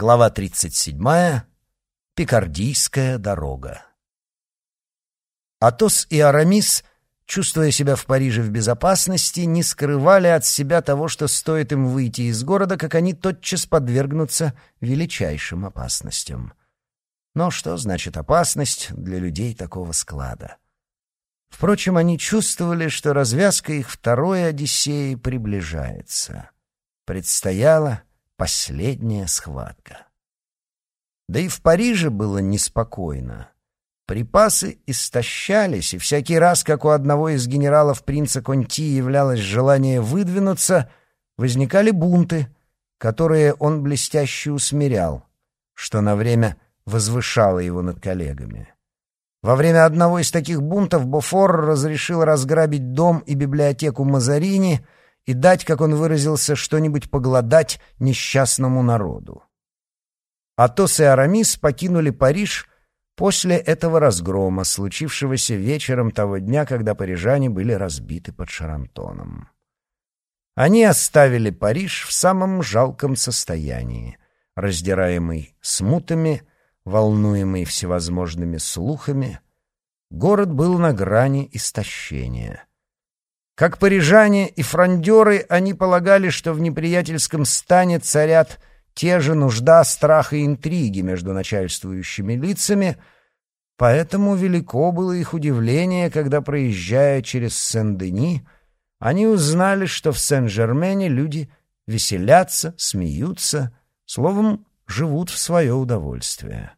Глава 37. Пикардийская дорога. Атос и Арамис, чувствуя себя в Париже в безопасности, не скрывали от себя того, что стоит им выйти из города, как они тотчас подвергнутся величайшим опасностям. Но что значит опасность для людей такого склада? Впрочем, они чувствовали, что развязка их второй Одиссеи приближается. Предстояла последняя схватка. Да и в Париже было неспокойно. Припасы истощались, и всякий раз, как у одного из генералов принца Конти являлось желание выдвинуться, возникали бунты, которые он блестяще усмирял, что на время возвышало его над коллегами. Во время одного из таких бунтов Бофор разрешил разграбить дом и библиотеку Мазарини и дать, как он выразился, что-нибудь погладать несчастному народу. Атос и Арамис покинули Париж после этого разгрома, случившегося вечером того дня, когда парижане были разбиты под Шарантоном. Они оставили Париж в самом жалком состоянии, раздираемый смутами, волнуемый всевозможными слухами, город был на грани истощения. Как парижане и фрондеры, они полагали, что в неприятельском стане царят те же нужда, страх и интриги между начальствующими лицами, поэтому велико было их удивление, когда, проезжая через Сен-Дени, они узнали, что в Сен-Жермене люди веселятся, смеются, словом, живут в свое удовольствие.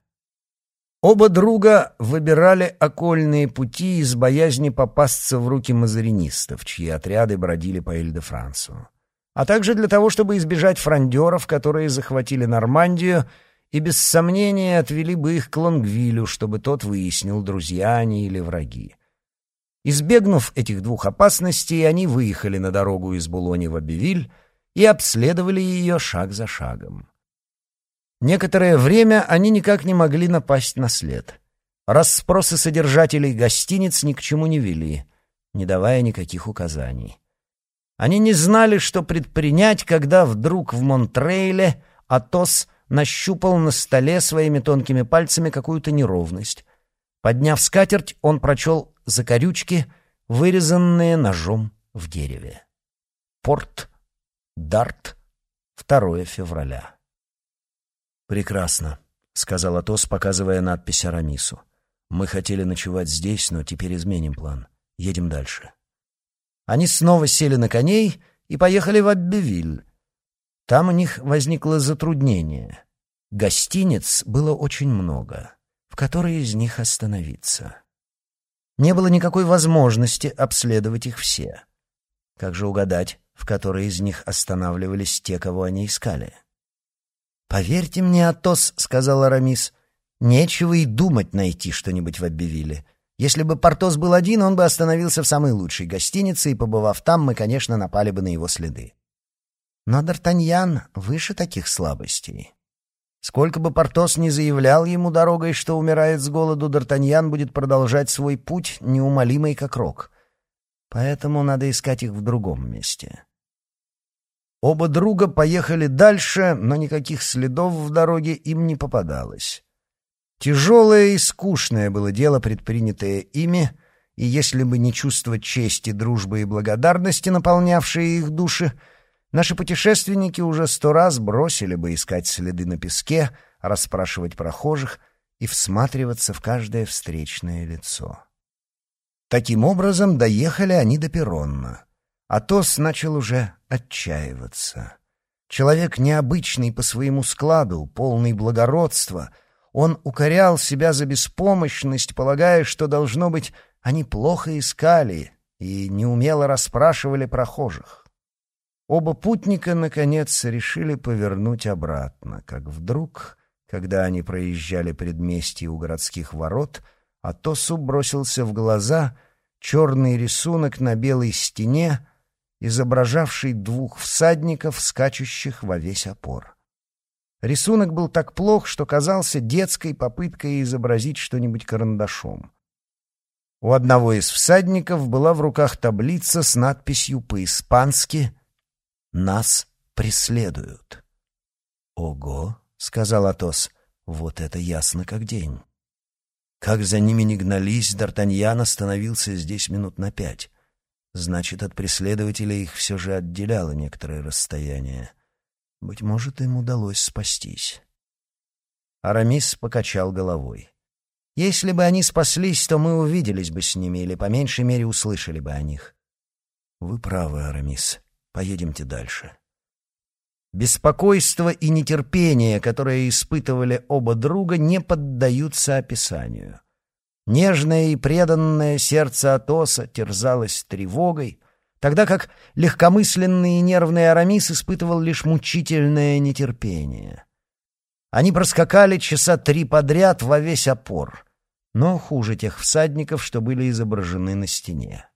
Оба друга выбирали окольные пути из боязни попасться в руки мазаринистов, чьи отряды бродили по Эль-де-Франсу, а также для того, чтобы избежать фрондеров, которые захватили Нормандию и без сомнения отвели бы их к Лонгвилю, чтобы тот выяснил, друзья они или враги. Избегнув этих двух опасностей, они выехали на дорогу из Булони в Абивиль и обследовали ее шаг за шагом. Некоторое время они никак не могли напасть на след. Расспросы содержателей гостиниц ни к чему не вели, не давая никаких указаний. Они не знали, что предпринять, когда вдруг в Монтрейле Атос нащупал на столе своими тонкими пальцами какую-то неровность. Подняв скатерть, он прочел закорючки, вырезанные ножом в дереве. Порт, Дарт, 2 февраля. «Прекрасно», — сказал Атос, показывая надпись Арамису. «Мы хотели ночевать здесь, но теперь изменим план. Едем дальше». Они снова сели на коней и поехали в Аббевиль. Там у них возникло затруднение. Гостиниц было очень много. В которой из них остановиться? Не было никакой возможности обследовать их все. Как же угадать, в которой из них останавливались те, кого они искали? «Поверьте мне, Атос», — сказал Арамис, — «нечего и думать найти что-нибудь в Аббевиле. Если бы Портос был один, он бы остановился в самой лучшей гостинице, и, побывав там, мы, конечно, напали бы на его следы. Но Д'Артаньян выше таких слабостей. Сколько бы Портос ни заявлял ему дорогой, что умирает с голоду, Д'Артаньян будет продолжать свой путь, неумолимый как рок. Поэтому надо искать их в другом месте». Оба друга поехали дальше, но никаких следов в дороге им не попадалось. Тяжелое и скучное было дело, предпринятое ими, и если бы не чувство чести, дружбы и благодарности, наполнявшие их души, наши путешественники уже сто раз бросили бы искать следы на песке, расспрашивать прохожих и всматриваться в каждое встречное лицо. Таким образом, доехали они до Перронна. Атос начал уже отчаиваться. Человек необычный по своему складу, полный благородства. Он укорял себя за беспомощность, полагая, что, должно быть, они плохо искали и неумело расспрашивали прохожих. Оба путника, наконец, решили повернуть обратно, как вдруг, когда они проезжали предместье у городских ворот, Атосу бросился в глаза черный рисунок на белой стене, изображавший двух всадников, скачущих во весь опор. Рисунок был так плох, что казался детской попыткой изобразить что-нибудь карандашом. У одного из всадников была в руках таблица с надписью по-испански «Нас преследуют». «Ого!» — сказал Атос. «Вот это ясно как день». Как за ними не гнались, Д'Артаньян остановился здесь минут на пять. Значит, от преследователей их все же отделяло некоторое расстояние. Быть может, им удалось спастись. Арамис покачал головой. «Если бы они спаслись, то мы увиделись бы с ними или, по меньшей мере, услышали бы о них». «Вы правы, Арамис. Поедемте дальше». Беспокойство и нетерпение, которые испытывали оба друга, не поддаются описанию. Нежное и преданное сердце Атоса терзалось тревогой, тогда как легкомысленный и нервный Арамис испытывал лишь мучительное нетерпение. Они проскакали часа три подряд во весь опор, но хуже тех всадников, что были изображены на стене.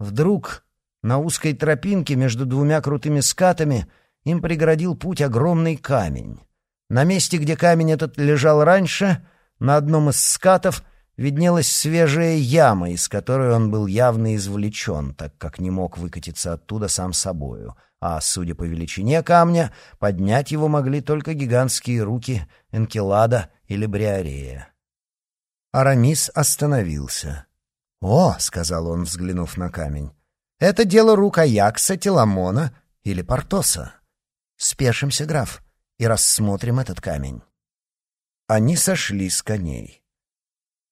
Вдруг на узкой тропинке между двумя крутыми скатами им преградил путь огромный камень. На месте, где камень этот лежал раньше, на одном из скатов виднелась свежая яма, из которой он был явно извлечен, так как не мог выкатиться оттуда сам собою, а, судя по величине камня, поднять его могли только гигантские руки Энкелада или Бриарея. Арамис остановился. «О!» — сказал он, взглянув на камень. «Это дело рук Аякса, Теламона или Портоса. Спешимся, граф, и рассмотрим этот камень». Они сошли с коней.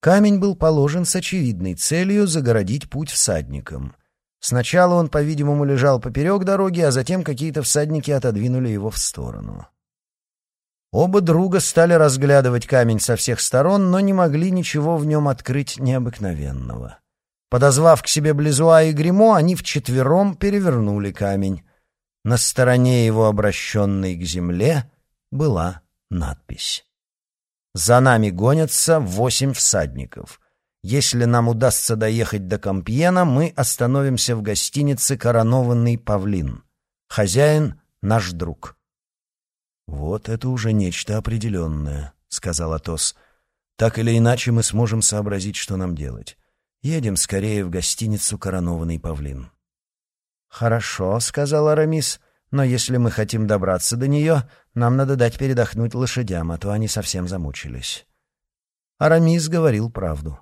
Камень был положен с очевидной целью загородить путь всадникам. Сначала он, по-видимому, лежал поперек дороги, а затем какие-то всадники отодвинули его в сторону. Оба друга стали разглядывать камень со всех сторон, но не могли ничего в нем открыть необыкновенного. Подозвав к себе Близуа и Гримо, они вчетвером перевернули камень. На стороне его, обращенной к земле, была надпись. За нами гонятся восемь всадников. Если нам удастся доехать до Компьена, мы остановимся в гостинице «Коронованный павлин». Хозяин — наш друг. «Вот это уже нечто определенное», — сказал Атос. «Так или иначе мы сможем сообразить, что нам делать. Едем скорее в гостиницу «Коронованный павлин». «Хорошо», — сказал Арамис. Но если мы хотим добраться до нее, нам надо дать передохнуть лошадям, а то они совсем замучились. Арамис говорил правду.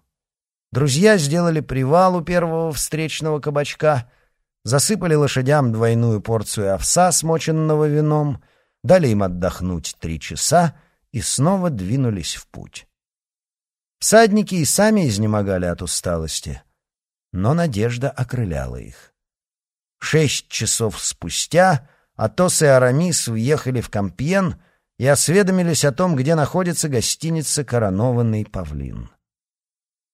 Друзья сделали привал у первого встречного кабачка, засыпали лошадям двойную порцию овса, смоченного вином, дали им отдохнуть три часа и снова двинулись в путь. Всадники и сами изнемогали от усталости, но надежда окрыляла их. Шесть часов спустя Атос и Арамис въехали в Кампьен и осведомились о том, где находится гостиница «Коронованный павлин».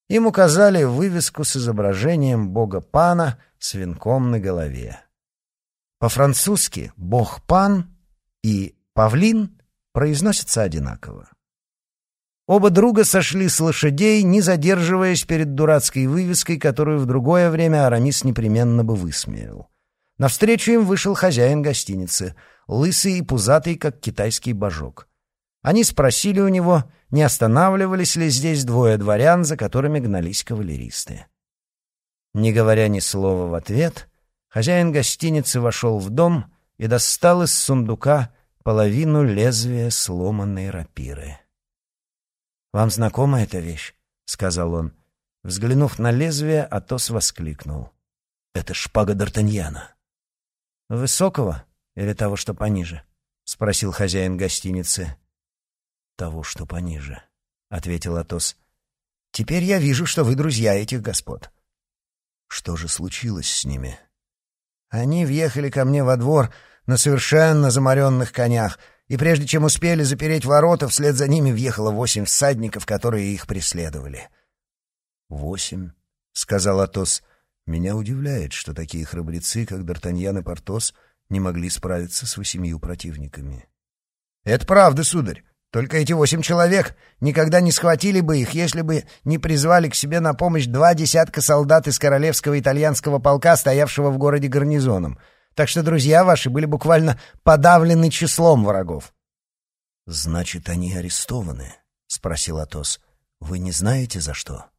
Им указали вывеску с изображением бога Пана с венком на голове. По-французски «бог Пан» и «павлин» произносятся одинаково. Оба друга сошли с лошадей, не задерживаясь перед дурацкой вывеской, которую в другое время Арамис непременно бы высмеял. Навстречу им вышел хозяин гостиницы, лысый и пузатый, как китайский божок. Они спросили у него, не останавливались ли здесь двое дворян, за которыми гнались кавалеристы. Не говоря ни слова в ответ, хозяин гостиницы вошел в дом и достал из сундука половину лезвия сломанной рапиры. «Вам знакома эта вещь?» — сказал он. Взглянув на лезвие, Атос воскликнул. «Это шпага Д'Артаньяна». «Высокого или того, что пониже?» — спросил хозяин гостиницы. «Того, что пониже», — ответил Атос. «Теперь я вижу, что вы друзья этих господ». «Что же случилось с ними?» «Они въехали ко мне во двор на совершенно заморенных конях, и прежде чем успели запереть ворота, вслед за ними въехало восемь всадников, которые их преследовали». «Восемь?» — сказал Атос. Меня удивляет, что такие храбрецы, как Д'Артаньян и Портос, не могли справиться с восемью противниками. «Это правда, сударь. Только эти восемь человек никогда не схватили бы их, если бы не призвали к себе на помощь два десятка солдат из королевского итальянского полка, стоявшего в городе гарнизоном. Так что друзья ваши были буквально подавлены числом врагов». «Значит, они арестованы?» — спросил Атос. «Вы не знаете, за что?»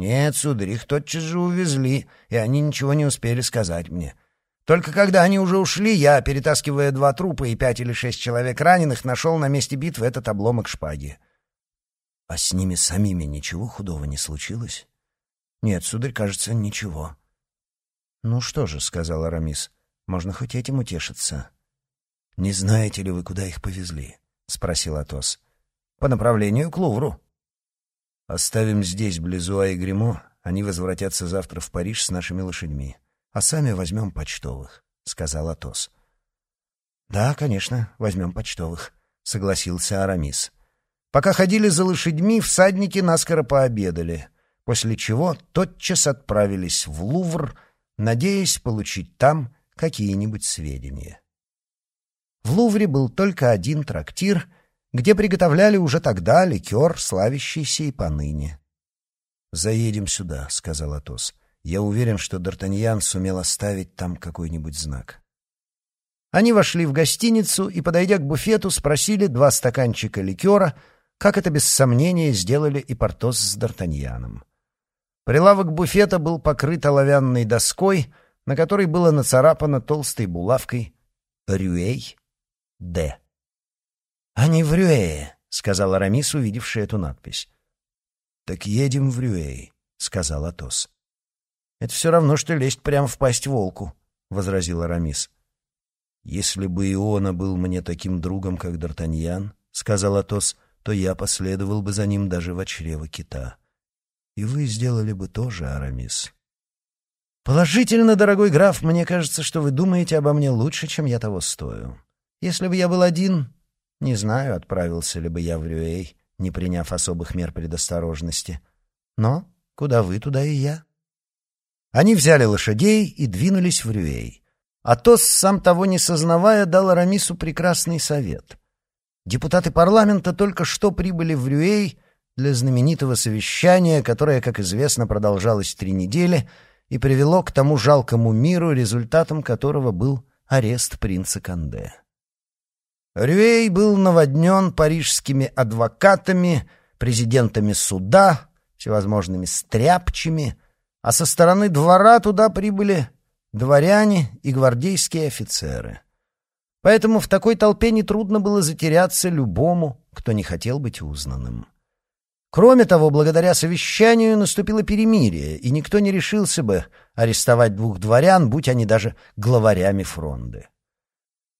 «Нет, сударь, их тотчас же увезли, и они ничего не успели сказать мне. Только когда они уже ушли, я, перетаскивая два трупа и пять или шесть человек раненых, нашел на месте битвы этот обломок шпаги. А с ними самими ничего худого не случилось? Нет, сударь, кажется, ничего. Ну что же, — сказал Арамис, — можно хоть этим утешиться. Не знаете ли вы, куда их повезли? — спросил Атос. По направлению к Лувру. Оставим здесь, близу Айгримо, они возвратятся завтра в Париж с нашими лошадьми а сами возьмем почтовых», — сказал Атос. «Да, конечно, возьмем почтовых», — согласился Арамис. Пока ходили за лошадьми, всадники наскоро пообедали, после чего тотчас отправились в Лувр, надеясь получить там какие-нибудь сведения. В Лувре был только один трактир, где приготовляли уже тогда ликер, славящийся и поныне. «Заедем сюда», — сказал Атос. Я уверен, что Д'Артаньян сумел оставить там какой-нибудь знак. Они вошли в гостиницу и, подойдя к буфету, спросили два стаканчика ликера, как это без сомнения сделали и Портос с Д'Артаньяном. Прилавок буфета был покрыт оловянной доской, на которой было нацарапано толстой булавкой «Рюэй Д». «Они в Рюэе», — сказал Арамис, увидевший эту надпись. «Так едем в Рюэй», — сказал Атос. «Это все равно, что лезть прямо в пасть волку», — возразил Арамис. «Если бы Иона был мне таким другом, как Д'Артаньян, — сказал Атос, — то я последовал бы за ним даже в чрево кита. И вы сделали бы тоже, Арамис». «Положительно, дорогой граф, мне кажется, что вы думаете обо мне лучше, чем я того стою. Если бы я был один, не знаю, отправился ли бы я в Рюэй, не приняв особых мер предосторожности. Но куда вы, туда и я». Они взяли лошадей и двинулись в Рюэй. Атос, сам того не сознавая, дал Арамису прекрасный совет. Депутаты парламента только что прибыли в Рюэй для знаменитого совещания, которое, как известно, продолжалось три недели и привело к тому жалкому миру, результатом которого был арест принца Канде. Рюэй был наводнен парижскими адвокатами, президентами суда, всевозможными стряпчими — а со стороны двора туда прибыли дворяне и гвардейские офицеры. Поэтому в такой толпе нетрудно было затеряться любому, кто не хотел быть узнанным. Кроме того, благодаря совещанию наступило перемирие, и никто не решился бы арестовать двух дворян, будь они даже главарями фронды.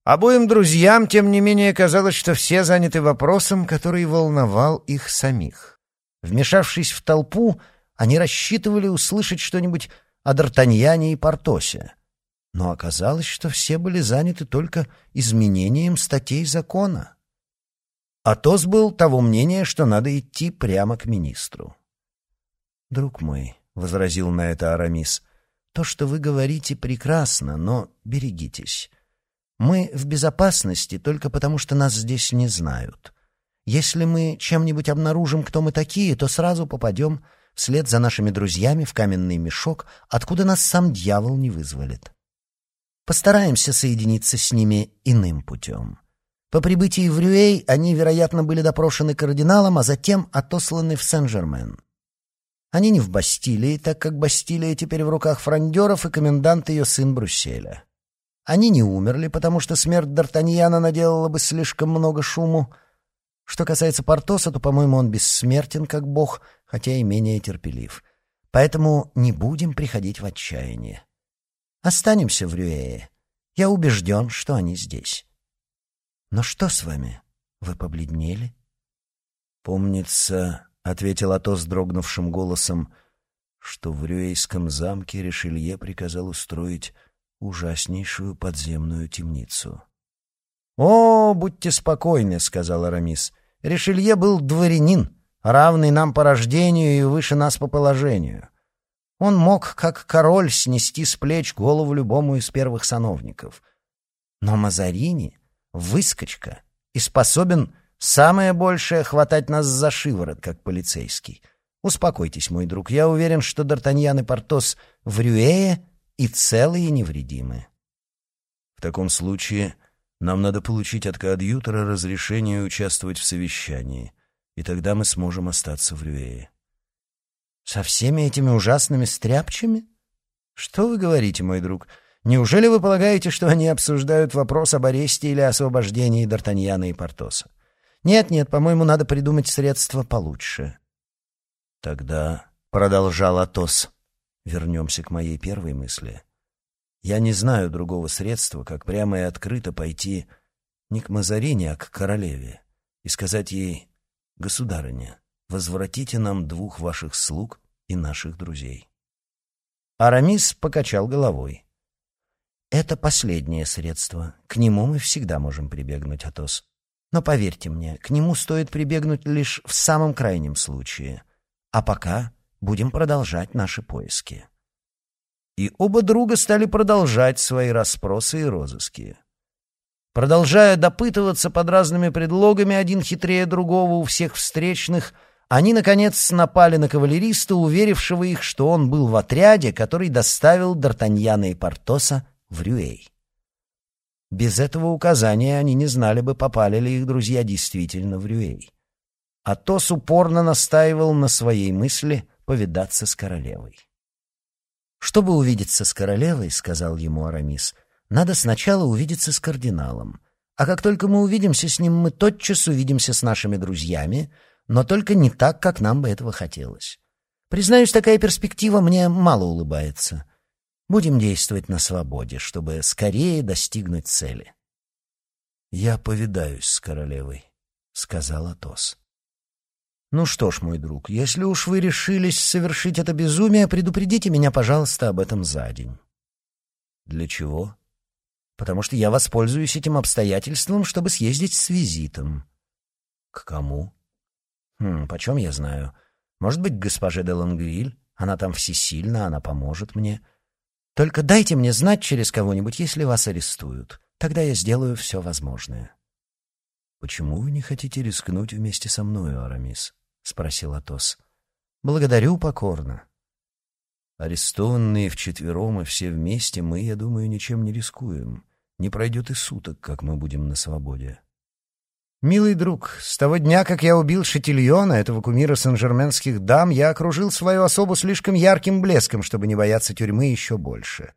Обоим друзьям, тем не менее, казалось, что все заняты вопросом, который волновал их самих. Вмешавшись в толпу, они рассчитывали услышать что-нибудь о Д'Артаньяне и Портосе. Но оказалось, что все были заняты только изменением статей закона. Атос был того мнения, что надо идти прямо к министру. «Друг мой», — возразил на это Арамис, — «то, что вы говорите, прекрасно, но берегитесь. Мы в безопасности только потому, что нас здесь не знают. Если мы чем-нибудь обнаружим, кто мы такие, то сразу попадем вслед за нашими друзьями в каменный мешок, откуда нас сам дьявол не вызволит. Постараемся соединиться с ними иным путем. По прибытии в Рюэй они, вероятно, были допрошены кардиналом, а затем отосланы в Сен-Жермен. Они не в Бастилии, так как Бастилия теперь в руках фрондеров и комендант ее сын Брюсселя. Они не умерли, потому что смерть Д'Артаньяна наделала бы слишком много шуму, что касается Портоса, то, по-моему, он бессмертен, как бог, хотя и менее терпелив. Поэтому не будем приходить в отчаяние. Останемся в Рюэе. Я убежден, что они здесь. Но что с вами? Вы побледнели? Помнится, — ответил Атос дрогнувшим голосом, — что в Рюэйском замке Ришелье приказал устроить ужаснейшую подземную темницу. — «О, будьте спокойны», — сказал Арамис. Ришелье был дворянин, равный нам по рождению и выше нас по положению. Он мог, как король, снести с плеч голову любому из первых сановников. Но Мазарини — выскочка и способен самое большее хватать нас за шиворот, как полицейский. Успокойтесь, мой друг, я уверен, что Д'Артаньян и Портос в Рюэе и целые невредимы. В таком случае нам надо получить от коадьютора разрешение участвовать в совещании, и тогда мы сможем остаться в Рюэе. Со всеми этими ужасными стряпчами? Что вы говорите, мой друг? Неужели вы полагаете, что они обсуждают вопрос об аресте или освобождении Д'Артаньяна и Портоса? Нет-нет, по-моему, надо придумать средства получше. Тогда, — продолжал Атос, — вернемся к моей первой мысли. Я не знаю другого средства, как прямо и открыто пойти не к Мазарине, а к королеве и сказать ей, «Государыня, возвратите нам двух ваших слуг и наших друзей». Арамис покачал головой. Это последнее средство. К нему мы всегда можем прибегнуть, Атос. Но поверьте мне, к нему стоит прибегнуть лишь в самом крайнем случае. А пока будем продолжать наши поиски. И оба друга стали продолжать свои расспросы и розыски. Продолжая допытываться под разными предлогами, один хитрее другого у всех встречных, они, наконец, напали на кавалериста, уверившего их, что он был в отряде, который доставил Д'Артаньяна и Портоса в Рюэй. Без этого указания они не знали бы, попали ли их друзья действительно в Рюэй. Атос упорно настаивал на своей мысли повидаться с королевой. «Чтобы увидеться с королевой, — сказал ему Арамис, — надо сначала увидеться с кардиналом. А как только мы увидимся с ним, мы тотчас увидимся с нашими друзьями, но только не так, как нам бы этого хотелось. Признаюсь, такая перспектива мне мало улыбается. Будем действовать на свободе, чтобы скорее достигнуть цели. «Я повидаюсь с королевой», — сказал Атос. «Ну что ж, мой друг, если уж вы решились совершить это безумие, предупредите меня, пожалуйста, об этом за день». «Для чего?» «Потому что я воспользуюсь этим обстоятельством, чтобы съездить с визитом». «К кому?» «Хм, почем я знаю? Может быть, к госпоже де Лангвиль? Она там всесильна, она поможет мне». Только дайте мне знать через кого-нибудь, если вас арестуют. Тогда я сделаю все возможное». «Почему вы не хотите рискнуть вместе со мною, Арамис?» — спросил Атос. «Благодарю покорно». «Арестованные вчетвером и все вместе мы, я думаю, ничем не рискуем. Не пройдет и суток, как мы будем на свободе». «Милый друг, с того дня, как я убил Шатильона, этого кумира сен-жерменских дам, я окружил свою особу слишком ярким блеском, чтобы не бояться тюрьмы еще больше.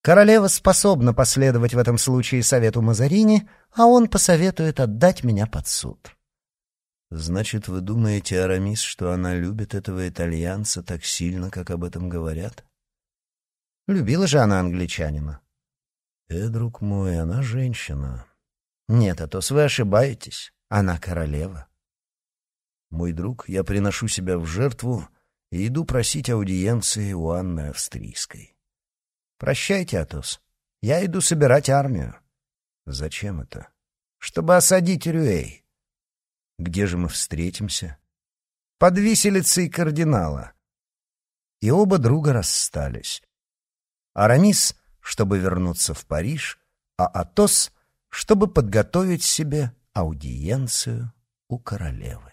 Королева способна последовать в этом случае совету Мазарини, а он посоветует отдать меня под суд». «Значит, вы думаете, Арамис, что она любит этого итальянца так сильно, как об этом говорят?» «Любила же она англичанина». «Э, друг мой, она женщина». Нет, Атос, вы ошибаетесь. Она королева. Мой друг, я приношу себя в жертву и иду просить аудиенции у Анны Австрийской. Прощайте, Атос. Я иду собирать армию. Зачем это? Чтобы осадить Рюэй. Где же мы встретимся? Под виселицей кардинала. И оба друга расстались. Арамис, чтобы вернуться в Париж, а Атос — чтобы подготовить себе аудиенцию у королевы.